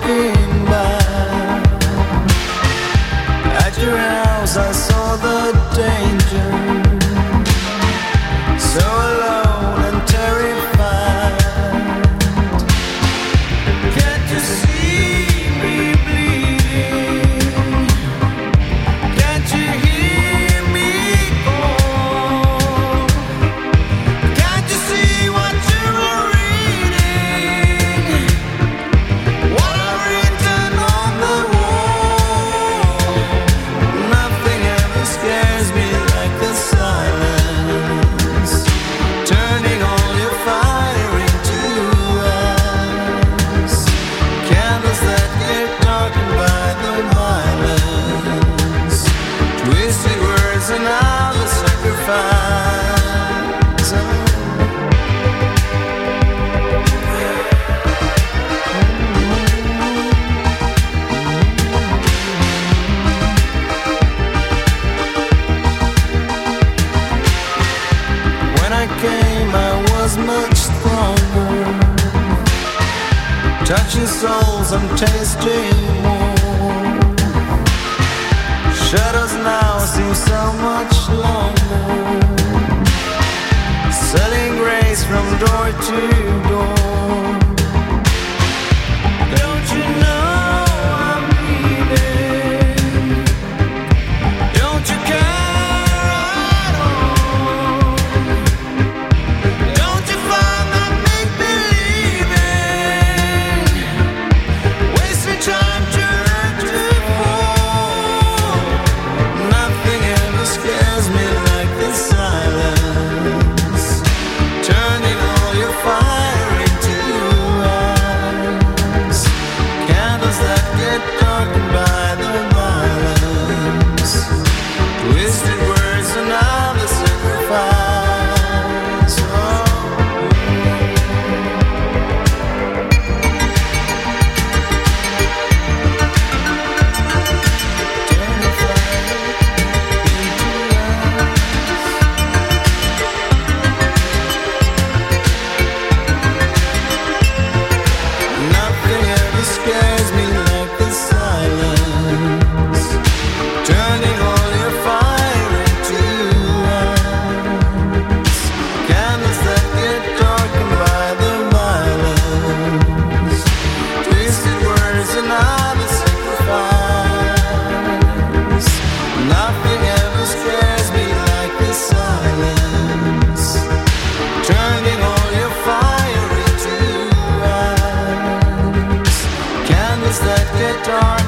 Walking by. At your house, I saw the danger. And sacrifice. When I came, I was much stronger. Touching souls, I'm tasting more. Now seem so much longer. Selling grace from door to door. was that guitar?